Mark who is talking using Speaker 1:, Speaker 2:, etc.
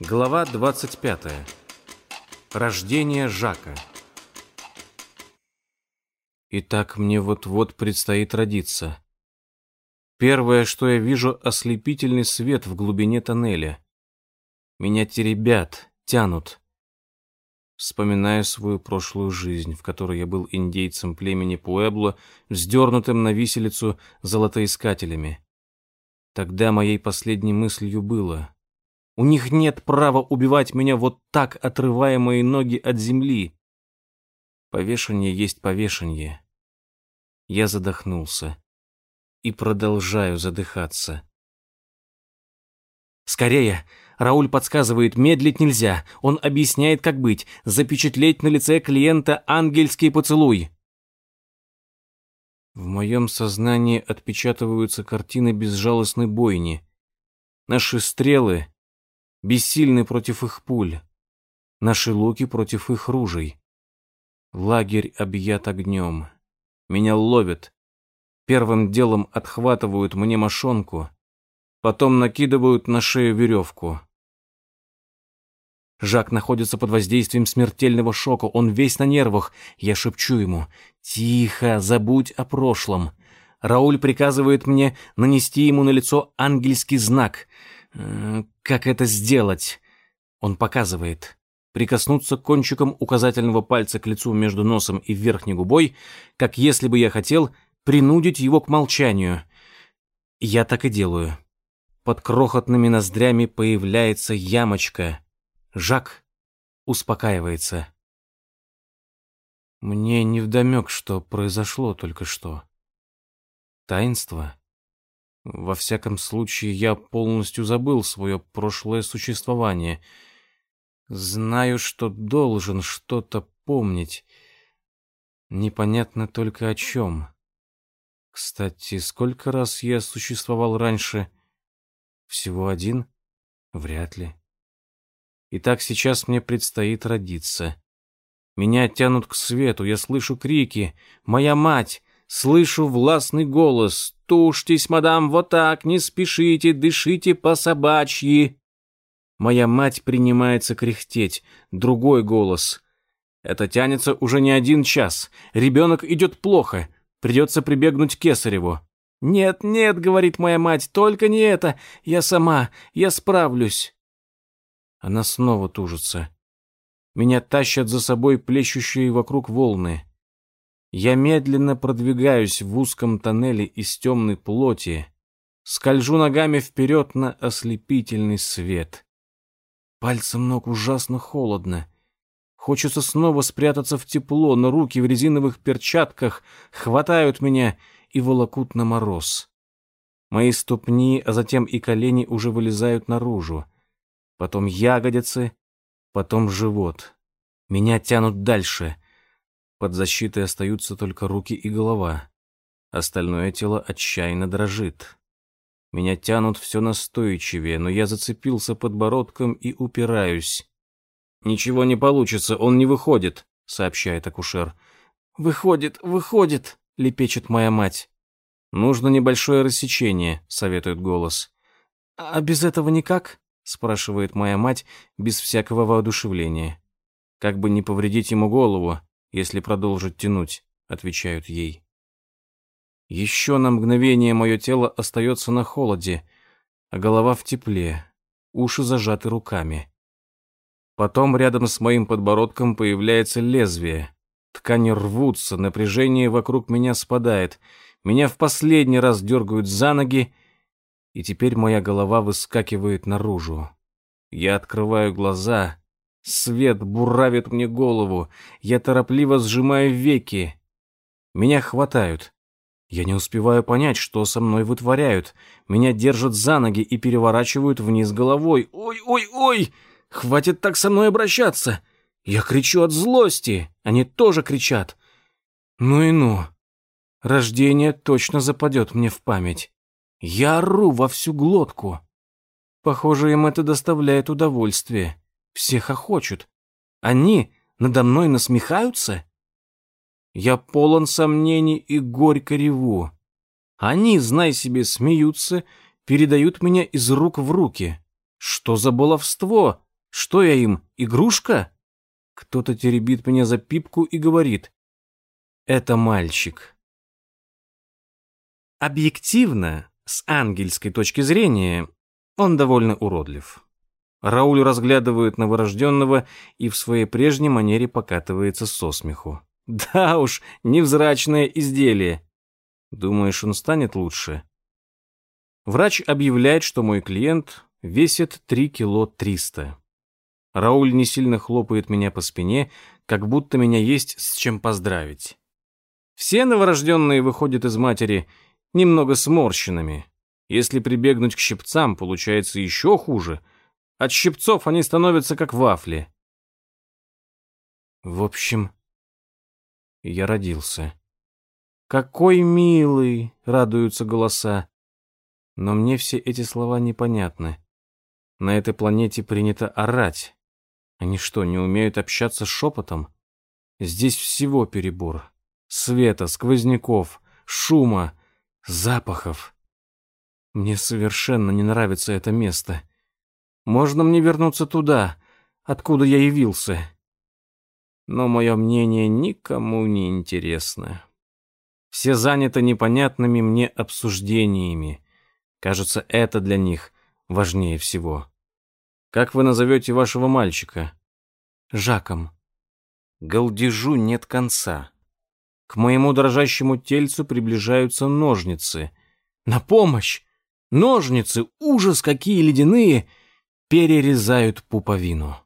Speaker 1: Глава 25. Рождение Жака. Итак, мне вот-вот предстоит родиться. Первое, что я вижу, ослепительный свет в глубине тоннеля. Меня теребят, тянут. Вспоминаю свою прошлую жизнь, в которой я был индейцем племени Пуэбло, вздернутым на виселицу золотоискателями. Тогда моей последней мыслью было у них нет права убивать меня вот так, отрывая мои ноги от земли. Повешение есть повешение. Я задохнулся и продолжаю задыхаться. «Скорее!» Рауль подсказывает, медлить нельзя. Он объясняет, как быть. Запечатлеть на лице клиента ангельский поцелуй. В моем сознании отпечатываются картины безжалостной бойни. Наши стрелы бессильны против их пуль, наши луки против их ружей. Лагерь объят огнем. Меня ловят. Первым делом отхватывают мне мошонку, потом накидывают на шею веревку. Жак находится под воздействием смертельного шока, он весь на нервах. Я шепчу ему «Тихо, забудь о прошлом». Рауль приказывает мне нанести ему на лицо ангельский знак — Э, как это сделать? Он показывает. Прикоснуться кончиком указательного пальца к лицу между носом и верхней губой, как если бы я хотел принудить его к молчанию. Я так и делаю. Под крохотными ноздрями появляется ямочка. Жак успокаивается. Мне невдомек, что произошло только что. Таинство? Во всяком случае, я полностью забыл свое прошлое существование. Знаю, что должен что-то помнить. Непонятно только о чем. Кстати, сколько раз я существовал раньше? Всего один? Вряд ли. Итак, сейчас мне предстоит родиться. Меня тянут к свету, я слышу крики. «Моя мать!» Слышу властный голос. «Тушьтесь, мадам, вот так, не спешите, дышите по-собачьи». Моя мать принимается кряхтеть. Другой голос. Это тянется уже не один час. Ребенок идет плохо. Придется прибегнуть к Кесареву. «Нет, нет», — говорит моя мать, — «только не это. Я сама, я справлюсь». Она снова тужится. Меня тащат за собой плещущие вокруг волны. Я медленно продвигаюсь в узком тоннеле из темной плоти, скольжу ногами вперед на ослепительный свет. Пальцем ног ужасно холодно. Хочется снова спрятаться в тепло, но руки в резиновых перчатках хватают меня и волокут на мороз. Мои ступни, а затем и колени уже вылезают наружу. Потом ягодицы, потом живот. Меня тянут дальше — под защитой остаются только руки и голова. Остальное тело отчаянно дрожит. Меня тянут все настойчивее, но я зацепился подбородком и упираюсь. «Ничего не получится, он не выходит», — сообщает акушер. «Выходит, выходит», — лепечет моя мать. «Нужно небольшое рассечение», — советует голос. «А без этого никак?» — спрашивает моя мать без всякого воодушевления. «Как бы не повредить ему голову, если продолжить тянуть», — отвечают ей. Еще на мгновение мое тело остается на холоде, а голова в тепле, уши зажаты руками. Потом рядом с моим подбородком появляется лезвие. Ткани рвутся, напряжение вокруг меня спадает. Меня в последний раз дергают за ноги, и теперь моя голова выскакивает наружу. Я открываю глаза Свет буравит мне голову. Я торопливо сжимаю веки. Меня хватают. Я не успеваю понять, что со мной вытворяют. Меня держат за ноги и переворачивают вниз головой. Ой-ой-ой! Хватит так со мной обращаться! Я кричу от злости. Они тоже кричат. Ну и ну. Рождение точно западет мне в память. Я ору во всю глотку. Похоже, им это доставляет удовольствие. Все хохочут. Они надо мной насмехаются? Я полон сомнений и горько реву. Они, знай себе, смеются, передают меня из рук в руки. Что за баловство Что я им, игрушка? Кто-то теребит меня за пипку и говорит. Это мальчик. Объективно, с ангельской точки зрения, он довольно уродлив. Рауль разглядывает новорожденного и в своей прежней манере покатывается со смеху. Да уж, невзрачное изделие. Думаешь, он станет лучше? Врач объявляет, что мой клиент весит 3 кило 300. Рауль не сильно хлопает меня по спине, как будто меня есть с чем поздравить. Все новорожденные выходят из матери немного сморщенными. Если прибегнуть к щипцам, получается еще хуже. От щипцов они становятся как вафли. В общем, я родился. «Какой милый!» — радуются голоса. Но мне все эти слова непонятны. На этой планете принято орать. Они что, не умеют общаться шепотом? Здесь всего перебор. Света, сквозняков, шума, запахов. Мне совершенно не нравится это место. Можно мне вернуться туда, откуда я явился? но мое мнение никому не интересно. Все заняты непонятными мне обсуждениями. Кажется, это для них важнее всего. Как вы назовете вашего мальчика? Жаком. Голдежу нет конца. К моему дрожащему тельцу приближаются ножницы. На помощь! Ножницы, ужас какие ледяные, перерезают пуповину.